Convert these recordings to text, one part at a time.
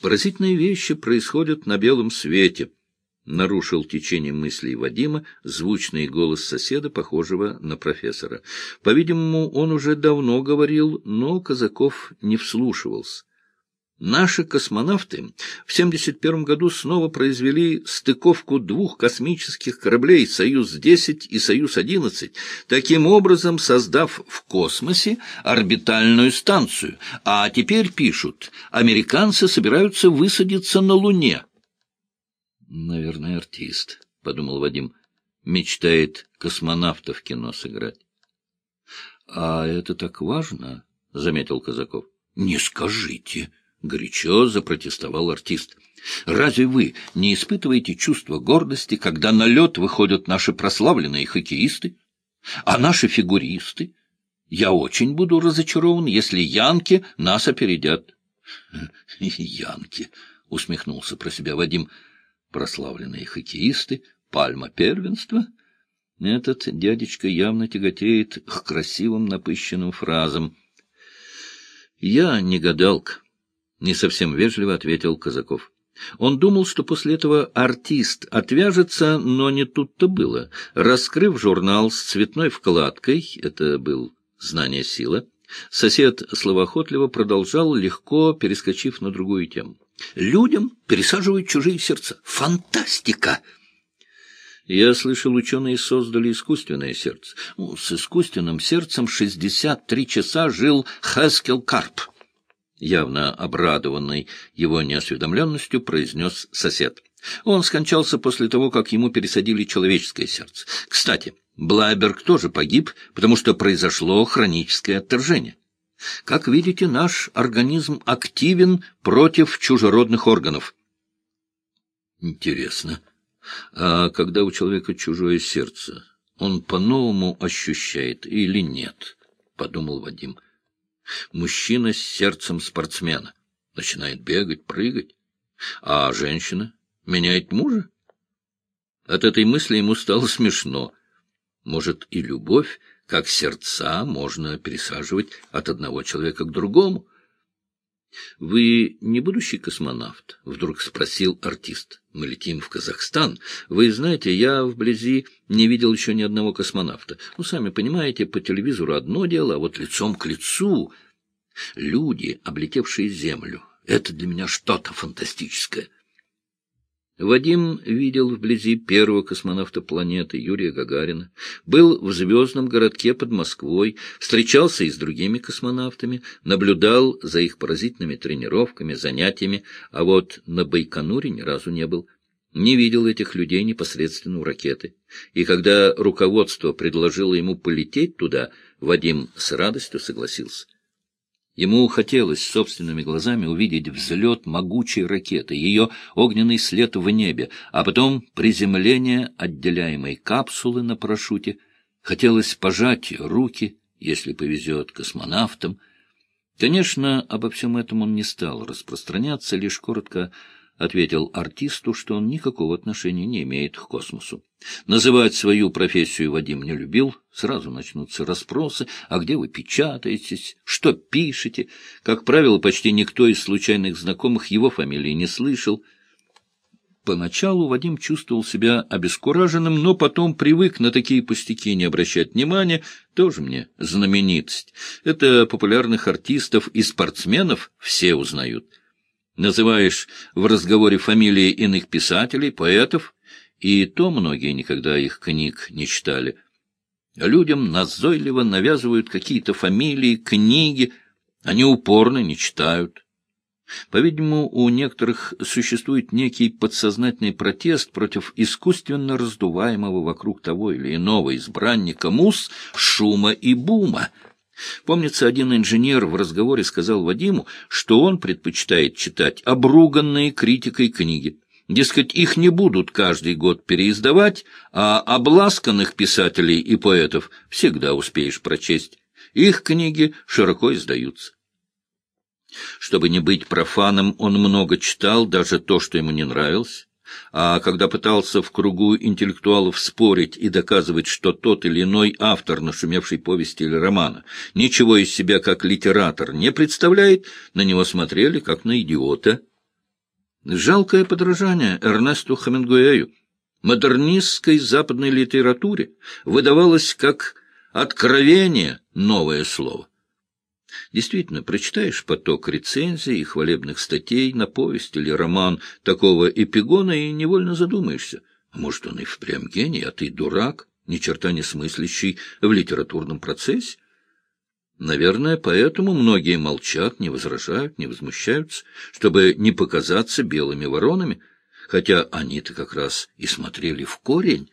Поразительные вещи происходят на белом свете. Нарушил течение мыслей Вадима звучный голос соседа, похожего на профессора. По-видимому, он уже давно говорил, но Казаков не вслушивался. Наши космонавты в 1971 году снова произвели стыковку двух космических кораблей «Союз-10» и «Союз-11», таким образом создав в космосе орбитальную станцию. А теперь пишут, американцы собираются высадиться на Луне. «Наверное, артист», — подумал Вадим, — «мечтает космонавта в кино сыграть». «А это так важно?» — заметил Казаков. «Не скажите», — горячо запротестовал артист. «Разве вы не испытываете чувство гордости, когда на лед выходят наши прославленные хоккеисты, а наши фигуристы? Я очень буду разочарован, если янки нас опередят». «Янки», — усмехнулся про себя Вадим, — «прославленные хоккеисты, пальма первенства». Этот дядечка явно тяготеет к красивым напыщенным фразам. «Я не гадалка» не совсем вежливо ответил Казаков. Он думал, что после этого артист отвяжется, но не тут-то было. Раскрыв журнал с цветной вкладкой, это был «Знание сила», сосед словоохотливо продолжал, легко перескочив на другую тему. «Людям пересаживают чужие сердца. Фантастика!» Я слышал, ученые создали искусственное сердце. Ну, с искусственным сердцем 63 часа жил Хаскел Карп явно обрадованный его неосведомленностью, произнес сосед. Он скончался после того, как ему пересадили человеческое сердце. Кстати, Блайберг тоже погиб, потому что произошло хроническое отторжение. Как видите, наш организм активен против чужеродных органов. Интересно. А когда у человека чужое сердце, он по-новому ощущает или нет? — подумал Вадим. — Мужчина с сердцем спортсмена начинает бегать, прыгать, а женщина меняет мужа. От этой мысли ему стало смешно. Может, и любовь, как сердца, можно пересаживать от одного человека к другому. — Вы не будущий космонавт? — вдруг спросил артист. — Мы летим в Казахстан. Вы знаете, я вблизи не видел еще ни одного космонавта. Ну, сами понимаете, по телевизору одно дело, а вот лицом к лицу... Люди, облетевшие Землю, — это для меня что-то фантастическое. Вадим видел вблизи первого космонавта планеты Юрия Гагарина, был в звездном городке под Москвой, встречался и с другими космонавтами, наблюдал за их поразительными тренировками, занятиями, а вот на Байконуре ни разу не был. Не видел этих людей непосредственно у ракеты. И когда руководство предложило ему полететь туда, Вадим с радостью согласился. Ему хотелось собственными глазами увидеть взлет могучей ракеты, ее огненный след в небе, а потом приземление отделяемой капсулы на парашюте. Хотелось пожать руки, если повезет космонавтам. Конечно, обо всем этом он не стал распространяться, лишь коротко ответил артисту, что он никакого отношения не имеет к космосу. Называть свою профессию Вадим не любил, сразу начнутся расспросы, а где вы печатаетесь, что пишете. Как правило, почти никто из случайных знакомых его фамилии не слышал. Поначалу Вадим чувствовал себя обескураженным, но потом привык на такие пустяки не обращать внимания. Тоже мне знаменитость. Это популярных артистов и спортсменов все узнают. Называешь в разговоре фамилии иных писателей, поэтов, и то многие никогда их книг не читали. Людям назойливо навязывают какие-то фамилии, книги, они упорно не читают. По-видимому, у некоторых существует некий подсознательный протест против искусственно раздуваемого вокруг того или иного избранника мус, шума и бума — Помнится, один инженер в разговоре сказал Вадиму, что он предпочитает читать обруганные критикой книги. Дескать, их не будут каждый год переиздавать, а обласканных писателей и поэтов всегда успеешь прочесть. Их книги широко издаются. Чтобы не быть профаном, он много читал, даже то, что ему не нравилось а когда пытался в кругу интеллектуалов спорить и доказывать, что тот или иной автор нашумевшей повести или романа ничего из себя как литератор не представляет, на него смотрели как на идиота. Жалкое подражание Эрнесту Хамингуэю. Модернистской западной литературе выдавалось как откровение новое слово. Действительно, прочитаешь поток рецензий и хвалебных статей на повесть или роман такого эпигона и невольно задумаешься. Может, он и впрямь гений, а ты дурак, ни черта не смыслящий в литературном процессе? Наверное, поэтому многие молчат, не возражают, не возмущаются, чтобы не показаться белыми воронами, хотя они-то как раз и смотрели в корень.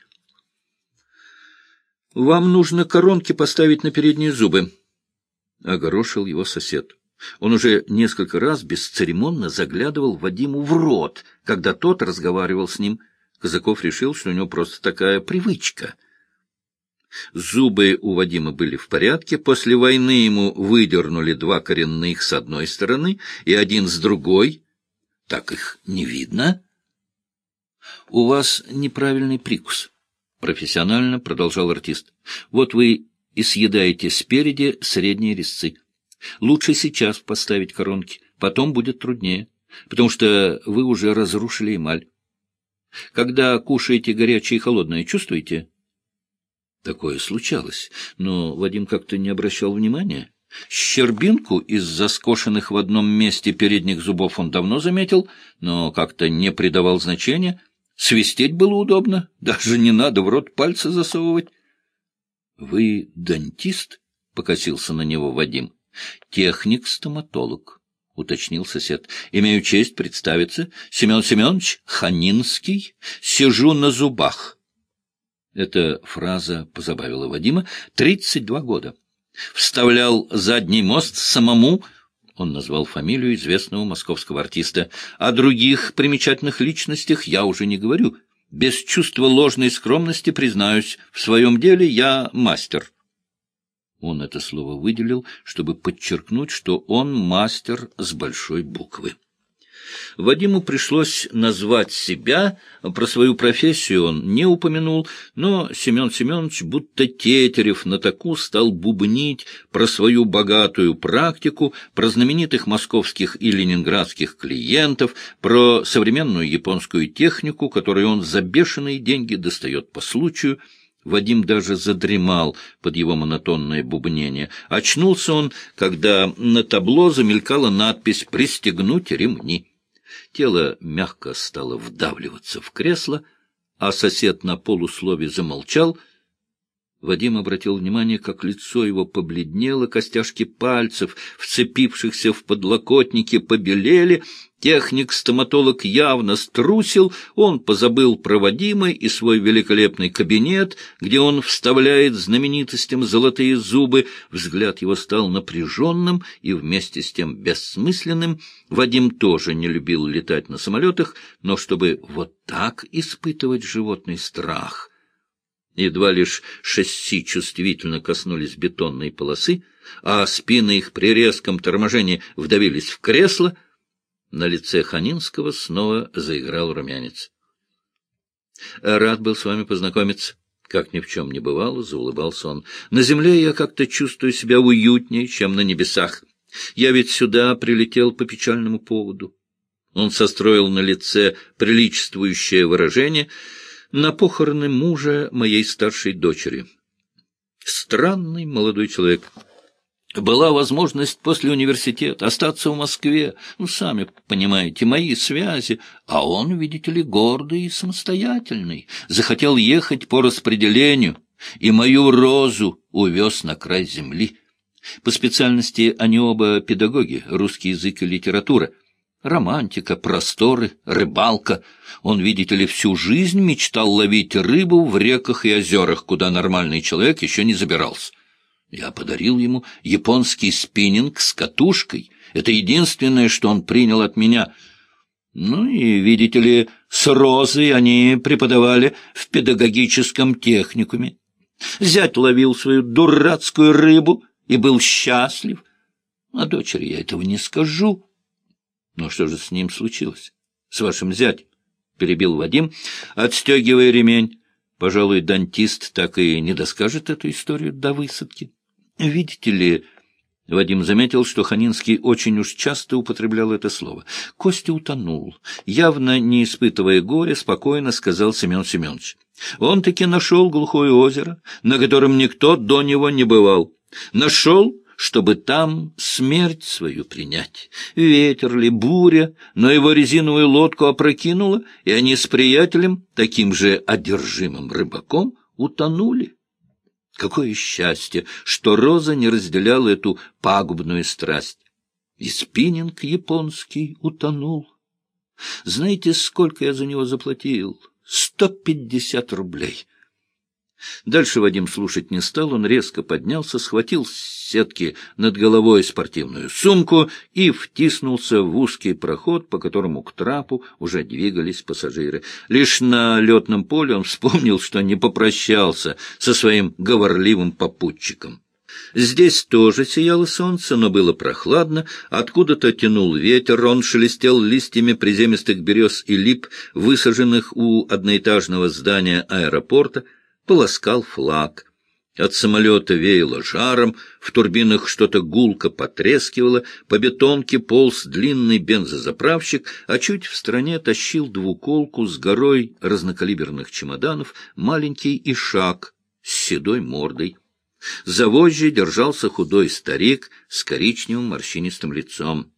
«Вам нужно коронки поставить на передние зубы», — огорошил его сосед. Он уже несколько раз бесцеремонно заглядывал Вадиму в рот, когда тот разговаривал с ним. Казаков решил, что у него просто такая привычка — Зубы у Вадима были в порядке. После войны ему выдернули два коренных с одной стороны и один с другой. Так их не видно. — У вас неправильный прикус, — профессионально продолжал артист. — Вот вы и съедаете спереди средние резцы. Лучше сейчас поставить коронки, потом будет труднее, потому что вы уже разрушили эмаль. Когда кушаете горячее и холодное, чувствуете? — Такое случалось, но Вадим как-то не обращал внимания. Щербинку из заскошенных в одном месте передних зубов он давно заметил, но как-то не придавал значения. Свистеть было удобно, даже не надо в рот пальцы засовывать. — Вы дантист? — покосился на него Вадим. — Техник-стоматолог, — уточнил сосед. — Имею честь представиться. Семен Семенович Ханинский. Сижу на зубах. — эта фраза позабавила Вадима. «Тридцать два года. Вставлял задний мост самому...» Он назвал фамилию известного московского артиста. О других примечательных личностях я уже не говорю. Без чувства ложной скромности признаюсь, в своем деле я мастер. Он это слово выделил, чтобы подчеркнуть, что он мастер с большой буквы. Вадиму пришлось назвать себя, про свою профессию он не упомянул, но Семен Семенович, будто тетерев на таку, стал бубнить про свою богатую практику, про знаменитых московских и ленинградских клиентов, про современную японскую технику, которую он за бешеные деньги достает по случаю, Вадим даже задремал под его монотонное бубнение. Очнулся он, когда на табло замелькала надпись «Пристегнуть ремни». Тело мягко стало вдавливаться в кресло, а сосед на полуслове замолчал. Вадим обратил внимание, как лицо его побледнело, костяшки пальцев, вцепившихся в подлокотники, побелели, Техник-стоматолог явно струсил, он позабыл проводимый и свой великолепный кабинет, где он вставляет знаменитостям золотые зубы. Взгляд его стал напряженным и вместе с тем бессмысленным. Вадим тоже не любил летать на самолетах, но чтобы вот так испытывать животный страх. Едва лишь шасси чувствительно коснулись бетонной полосы, а спины их при резком торможении вдавились в кресло — на лице Ханинского снова заиграл румянец. — Рад был с вами познакомиться. Как ни в чем не бывало, заулыбался он. На земле я как-то чувствую себя уютнее, чем на небесах. Я ведь сюда прилетел по печальному поводу. Он состроил на лице приличествующее выражение на похороны мужа моей старшей дочери. Странный молодой человек. Была возможность после университета остаться в Москве. Ну, сами понимаете, мои связи. А он, видите ли, гордый и самостоятельный. Захотел ехать по распределению. И мою розу увез на край земли. По специальности они оба педагоги, русский язык и литература. Романтика, просторы, рыбалка. Он, видите ли, всю жизнь мечтал ловить рыбу в реках и озерах, куда нормальный человек еще не забирался. Я подарил ему японский спиннинг с катушкой. Это единственное, что он принял от меня. Ну и, видите ли, с Розой они преподавали в педагогическом техникуме. Зять ловил свою дурацкую рыбу и был счастлив. А дочери я этого не скажу. Но что же с ним случилось? С вашим зятем? Перебил Вадим, отстегивая ремень. Пожалуй, дантист так и не доскажет эту историю до высадки. Видите ли, Вадим заметил, что Ханинский очень уж часто употреблял это слово. Костя утонул. Явно не испытывая горя, спокойно сказал Семен Семенович. Он таки нашел глухое озеро, на котором никто до него не бывал. Нашел, чтобы там смерть свою принять. Ветер ли, буря, но его резиновую лодку опрокинуло, и они с приятелем, таким же одержимым рыбаком, утонули. Какое счастье, что Роза не разделяла эту пагубную страсть. И спиннинг японский утонул. Знаете, сколько я за него заплатил? Сто пятьдесят рублей. Дальше Вадим слушать не стал, он резко поднялся, схватил сетки над головой спортивную сумку и втиснулся в узкий проход, по которому к трапу уже двигались пассажиры. Лишь на летном поле он вспомнил, что не попрощался со своим говорливым попутчиком. Здесь тоже сияло солнце, но было прохладно, откуда-то тянул ветер, он шелестел листьями приземистых берез и лип, высаженных у одноэтажного здания аэропорта, полоскал флаг. От самолета веяло жаром, в турбинах что-то гулко потрескивало, по бетонке полз длинный бензозаправщик, а чуть в стороне тащил двуколку с горой разнокалиберных чемоданов маленький ишак с седой мордой. За вожжей держался худой старик с коричневым морщинистым лицом.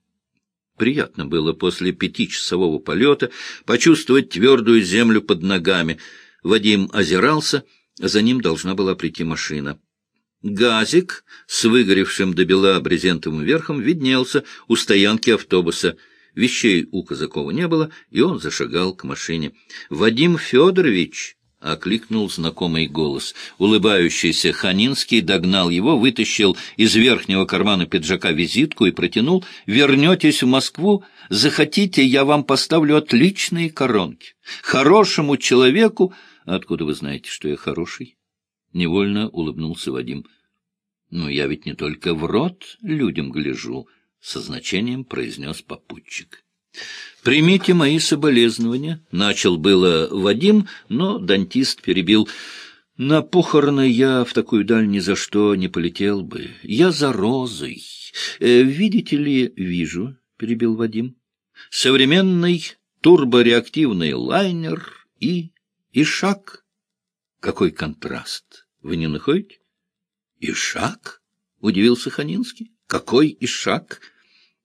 Приятно было после пятичасового полета почувствовать твердую землю под ногами. Вадим озирался — за ним должна была прийти машина. Газик с выгоревшим до бела брезентовым верхом виднелся у стоянки автобуса. Вещей у Казакова не было, и он зашагал к машине. «Вадим Федорович!» — окликнул знакомый голос. Улыбающийся Ханинский догнал его, вытащил из верхнего кармана пиджака визитку и протянул. «Вернетесь в Москву? Захотите, я вам поставлю отличные коронки. Хорошему человеку Откуда вы знаете, что я хороший? Невольно улыбнулся Вадим. Но я ведь не только в рот людям гляжу, со значением произнес попутчик. «Примите мои соболезнования», — начал было Вадим, но дантист перебил. «На похороны я в такую даль ни за что не полетел бы. Я за розой. Э, видите ли, вижу», — перебил Вадим, — «современный турбореактивный лайнер и Ишак? Какой контраст! Вы не находите? Ишак? — удивился Ханинский. Какой Ишак?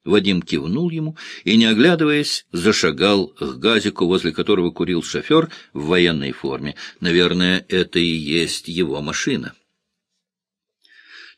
Вадим кивнул ему и, не оглядываясь, зашагал к газику, возле которого курил шофер в военной форме. Наверное, это и есть его машина.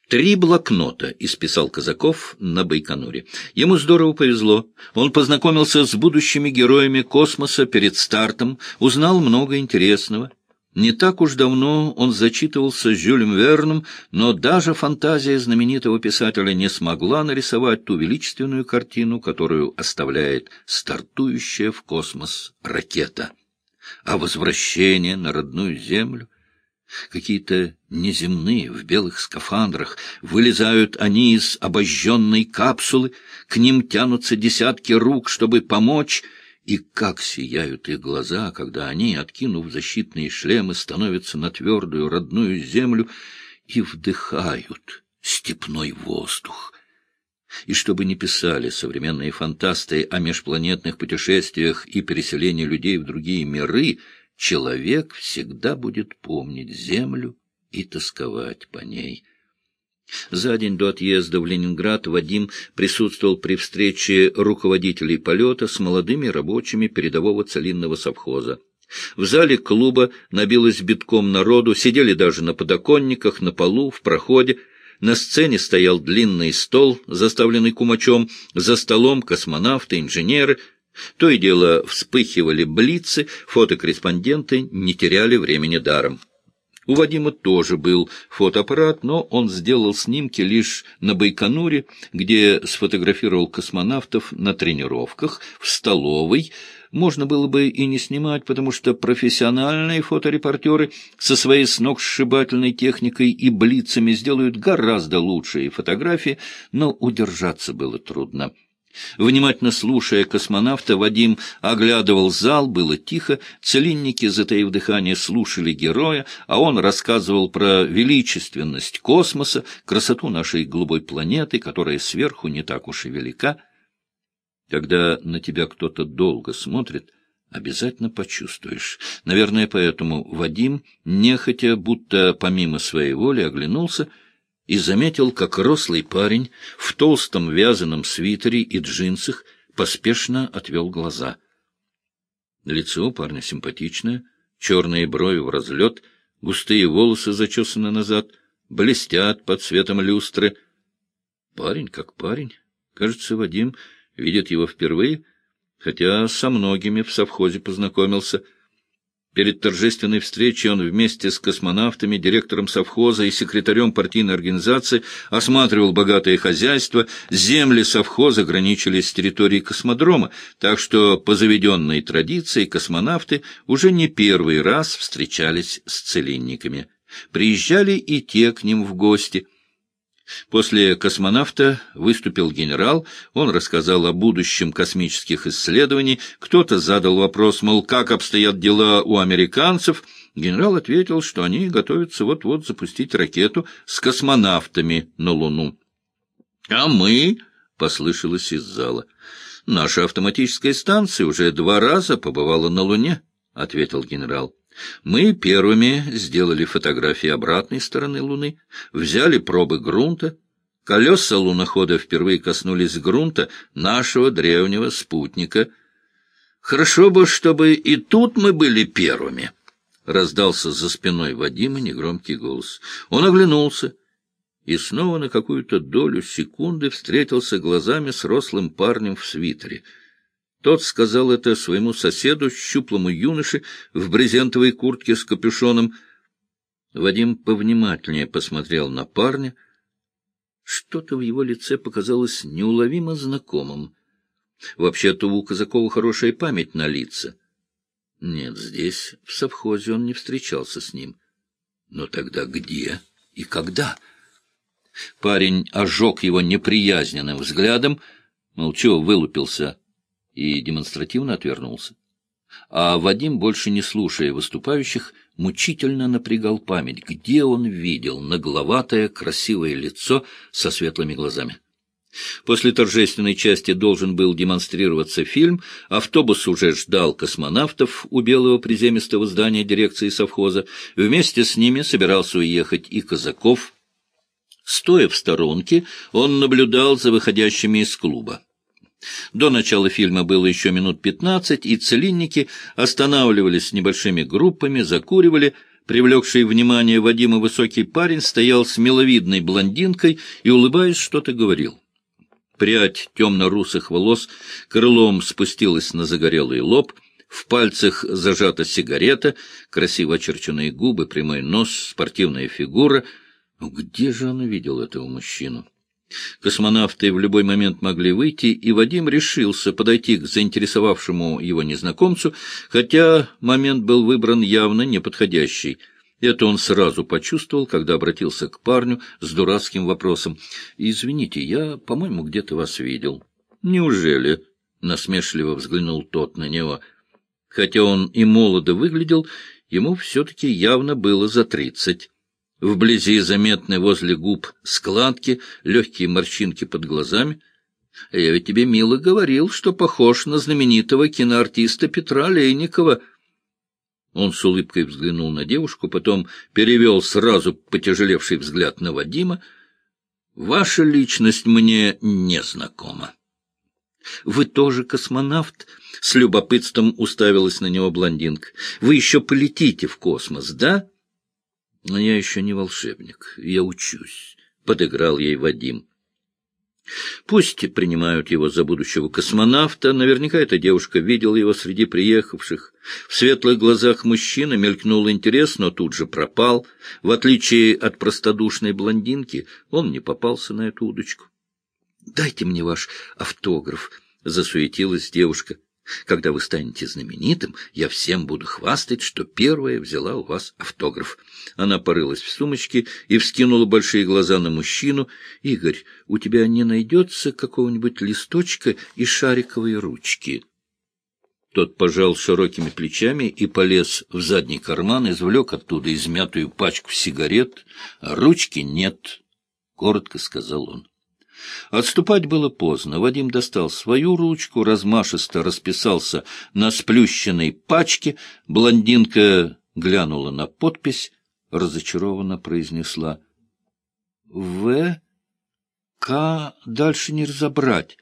Три блокнота исписал Казаков на Байконуре. Ему здорово повезло. Он познакомился с будущими героями космоса перед стартом, узнал много интересного. Не так уж давно он зачитывался Жюлем Верном, но даже фантазия знаменитого писателя не смогла нарисовать ту величественную картину, которую оставляет стартующая в космос ракета. А возвращение на родную Землю — Какие-то неземные в белых скафандрах. Вылезают они из обожженной капсулы, к ним тянутся десятки рук, чтобы помочь, и как сияют их глаза, когда они, откинув защитные шлемы, становятся на твердую родную землю и вдыхают степной воздух. И чтобы не писали современные фантасты о межпланетных путешествиях и переселении людей в другие миры — человек всегда будет помнить землю и тосковать по ней. За день до отъезда в Ленинград Вадим присутствовал при встрече руководителей полета с молодыми рабочими передового целинного совхоза. В зале клуба набилось битком народу, сидели даже на подоконниках, на полу, в проходе. На сцене стоял длинный стол, заставленный кумачом, за столом космонавты, инженеры — то и дело вспыхивали блицы, фотокорреспонденты не теряли времени даром. У Вадима тоже был фотоаппарат, но он сделал снимки лишь на Байконуре, где сфотографировал космонавтов на тренировках, в столовой. Можно было бы и не снимать, потому что профессиональные фоторепортеры со своей сногсшибательной техникой и блицами сделают гораздо лучшие фотографии, но удержаться было трудно. Внимательно слушая космонавта, Вадим оглядывал зал, было тихо, целинники, затаив дыхание, слушали героя, а он рассказывал про величественность космоса, красоту нашей голубой планеты, которая сверху не так уж и велика. Когда на тебя кто-то долго смотрит, обязательно почувствуешь. Наверное, поэтому Вадим, нехотя, будто помимо своей воли, оглянулся — и заметил, как рослый парень в толстом вязаном свитере и джинсах поспешно отвел глаза. Лицо у парня симпатичное, черные брови в разлет, густые волосы зачесаны назад, блестят под светом люстры. Парень как парень. Кажется, Вадим видит его впервые, хотя со многими в совхозе познакомился — Перед торжественной встречей он вместе с космонавтами, директором совхоза и секретарем партийной организации осматривал богатое хозяйство. Земли совхоза граничили с территорией космодрома, так что по заведенной традиции космонавты уже не первый раз встречались с целинниками. Приезжали и те к ним в гости – После космонавта выступил генерал, он рассказал о будущем космических исследований, кто-то задал вопрос, мол, как обстоят дела у американцев. Генерал ответил, что они готовятся вот-вот запустить ракету с космонавтами на Луну. «А мы?» — послышалось из зала. «Наша автоматическая станция уже два раза побывала на Луне», — ответил генерал. Мы первыми сделали фотографии обратной стороны Луны, взяли пробы грунта. Колеса лунохода впервые коснулись грунта нашего древнего спутника. Хорошо бы, чтобы и тут мы были первыми. Раздался за спиной Вадима негромкий голос. Он оглянулся и снова на какую-то долю секунды встретился глазами с рослым парнем в свитере — тот сказал это своему соседу, щуплому юноше, в брезентовой куртке с капюшоном. Вадим повнимательнее посмотрел на парня. Что-то в его лице показалось неуловимо знакомым. Вообще-то у Казакова хорошая память на лица. Нет, здесь, в совхозе, он не встречался с ним. Но тогда где и когда? Парень ожег его неприязненным взглядом, молча вылупился и демонстративно отвернулся. А Вадим, больше не слушая выступающих, мучительно напрягал память, где он видел нагловатое красивое лицо со светлыми глазами. После торжественной части должен был демонстрироваться фильм, автобус уже ждал космонавтов у белого приземистого здания дирекции совхоза, вместе с ними собирался уехать и Казаков. Стоя в сторонке, он наблюдал за выходящими из клуба. До начала фильма было еще минут пятнадцать, и целинники останавливались небольшими группами, закуривали. Привлекший внимание Вадима высокий парень стоял с миловидной блондинкой и, улыбаясь, что-то говорил. Прядь темно-русых волос крылом спустилась на загорелый лоб, в пальцах зажата сигарета, красиво очерченные губы, прямой нос, спортивная фигура. Где же он видел этого мужчину? Космонавты в любой момент могли выйти, и Вадим решился подойти к заинтересовавшему его незнакомцу, хотя момент был выбран явно неподходящий. Это он сразу почувствовал, когда обратился к парню с дурацким вопросом. «Извините, я, по-моему, где-то вас видел». «Неужели?» — насмешливо взглянул тот на него. Хотя он и молодо выглядел, ему все-таки явно было за тридцать. Вблизи заметны возле губ складки, легкие морщинки под глазами. Я ведь тебе, мило, говорил, что похож на знаменитого киноартиста Петра Лейникова. Он с улыбкой взглянул на девушку, потом перевел сразу потяжелевший взгляд на Вадима. «Ваша личность мне не знакома». «Вы тоже космонавт?» — с любопытством уставилась на него блондинка. «Вы еще полетите в космос, да?» Но я еще не волшебник, я учусь, — подыграл ей Вадим. Пусть принимают его за будущего космонавта, наверняка эта девушка видела его среди приехавших. В светлых глазах мужчины мелькнул интерес, но тут же пропал. В отличие от простодушной блондинки, он не попался на эту удочку. — Дайте мне ваш автограф, — засуетилась девушка. Когда вы станете знаменитым, я всем буду хвастать, что первая взяла у вас автограф. Она порылась в сумочке и вскинула большие глаза на мужчину. — Игорь, у тебя не найдется какого-нибудь листочка и шариковой ручки? Тот пожал широкими плечами и полез в задний карман, извлек оттуда измятую пачку сигарет. Ручки нет, — коротко сказал он. Отступать было поздно. Вадим достал свою ручку, размашисто расписался на сплющенной пачке. Блондинка глянула на подпись, разочарованно произнесла. — В. К. Дальше не разобрать.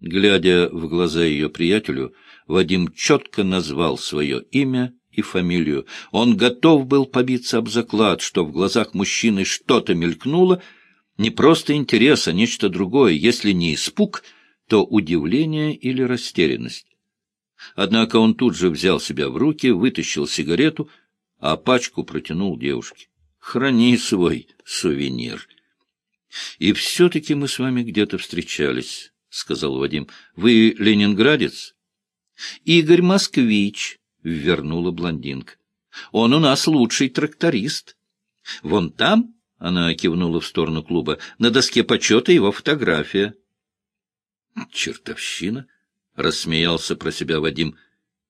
Глядя в глаза ее приятелю, Вадим четко назвал свое имя и фамилию. Он готов был побиться об заклад, что в глазах мужчины что-то мелькнуло — не просто интерес, а нечто другое, если не испуг, то удивление или растерянность. Однако он тут же взял себя в руки, вытащил сигарету, а пачку протянул девушке. «Храни свой сувенир». «И все-таки мы с вами где-то встречались», — сказал Вадим. «Вы ленинградец?» «Игорь Москвич», — вернула блондинка. «Он у нас лучший тракторист. Вон там она кивнула в сторону клуба. На доске почета его фотография. «Чертовщина!» — рассмеялся про себя Вадим.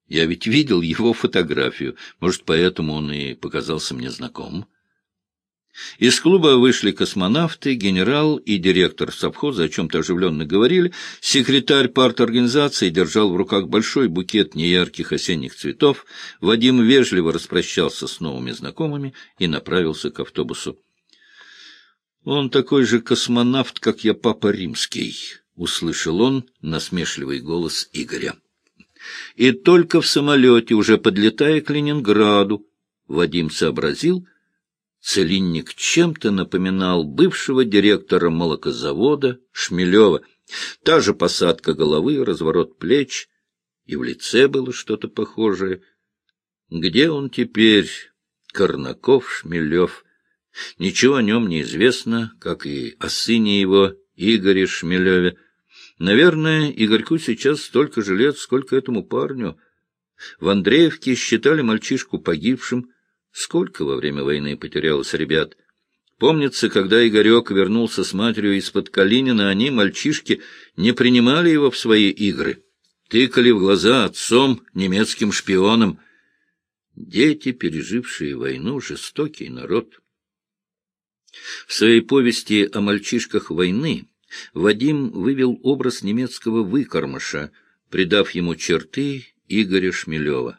«Я ведь видел его фотографию. Может, поэтому он и показался мне знакомым». Из клуба вышли космонавты, генерал и директор совхоза о чем-то оживленно говорили. Секретарь парторганизации держал в руках большой букет неярких осенних цветов. Вадим вежливо распрощался с новыми знакомыми и направился к автобусу. Он такой же космонавт, как я, папа римский, — услышал он насмешливый голос Игоря. И только в самолете, уже подлетая к Ленинграду, Вадим сообразил, целинник чем-то напоминал бывшего директора молокозавода Шмелева. Та же посадка головы, разворот плеч, и в лице было что-то похожее. Где он теперь, Корнаков, Шмелев? Ничего о нем не известно, как и о сыне его, Игоре Шмелеве. Наверное, Игорьку сейчас столько же лет, сколько этому парню. В Андреевке считали мальчишку погибшим. Сколько во время войны потерялось ребят? Помнится, когда Игорек вернулся с матерью из-под Калинина, они, мальчишки, не принимали его в свои игры. Тыкали в глаза отцом, немецким шпионом. Дети, пережившие войну, жестокий народ — в своей повести о мальчишках войны Вадим вывел образ немецкого выкормыша, придав ему черты Игоря Шмелева.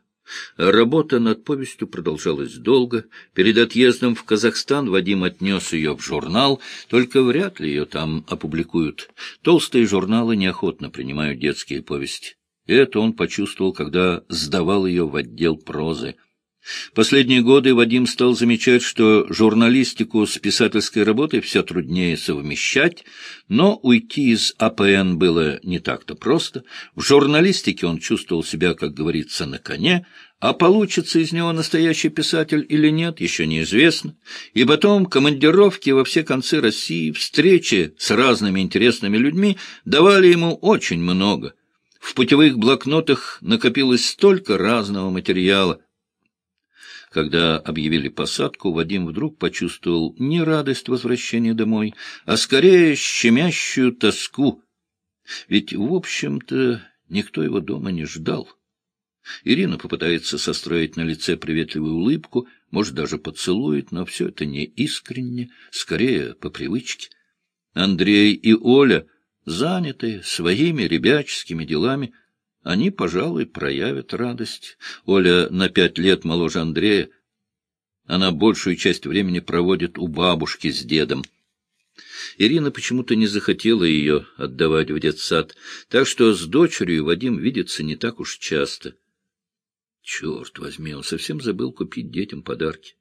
Работа над повестью продолжалась долго. Перед отъездом в Казахстан Вадим отнес ее в журнал, только вряд ли ее там опубликуют. Толстые журналы неохотно принимают детские повести. Это он почувствовал, когда сдавал ее в отдел прозы. Последние годы Вадим стал замечать, что журналистику с писательской работой все труднее совмещать, но уйти из АПН было не так-то просто. В журналистике он чувствовал себя, как говорится, на коне, а получится из него настоящий писатель или нет, еще неизвестно. И потом командировки во все концы России, встречи с разными интересными людьми давали ему очень много. В путевых блокнотах накопилось столько разного материала, когда объявили посадку, Вадим вдруг почувствовал не радость возвращения домой, а скорее щемящую тоску. Ведь, в общем-то, никто его дома не ждал. Ирина попытается состроить на лице приветливую улыбку, может, даже поцелует, но все это не искренне, скорее по привычке. Андрей и Оля, заняты своими ребяческими делами, — они, пожалуй, проявят радость. Оля на пять лет моложе Андрея. Она большую часть времени проводит у бабушки с дедом. Ирина почему-то не захотела ее отдавать в детсад, так что с дочерью Вадим видится не так уж часто. Черт возьми, он совсем забыл купить детям подарки.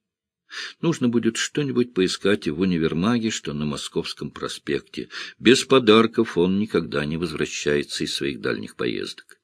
Нужно будет что-нибудь поискать в универмаге, что на Московском проспекте. Без подарков он никогда не возвращается из своих дальних поездок.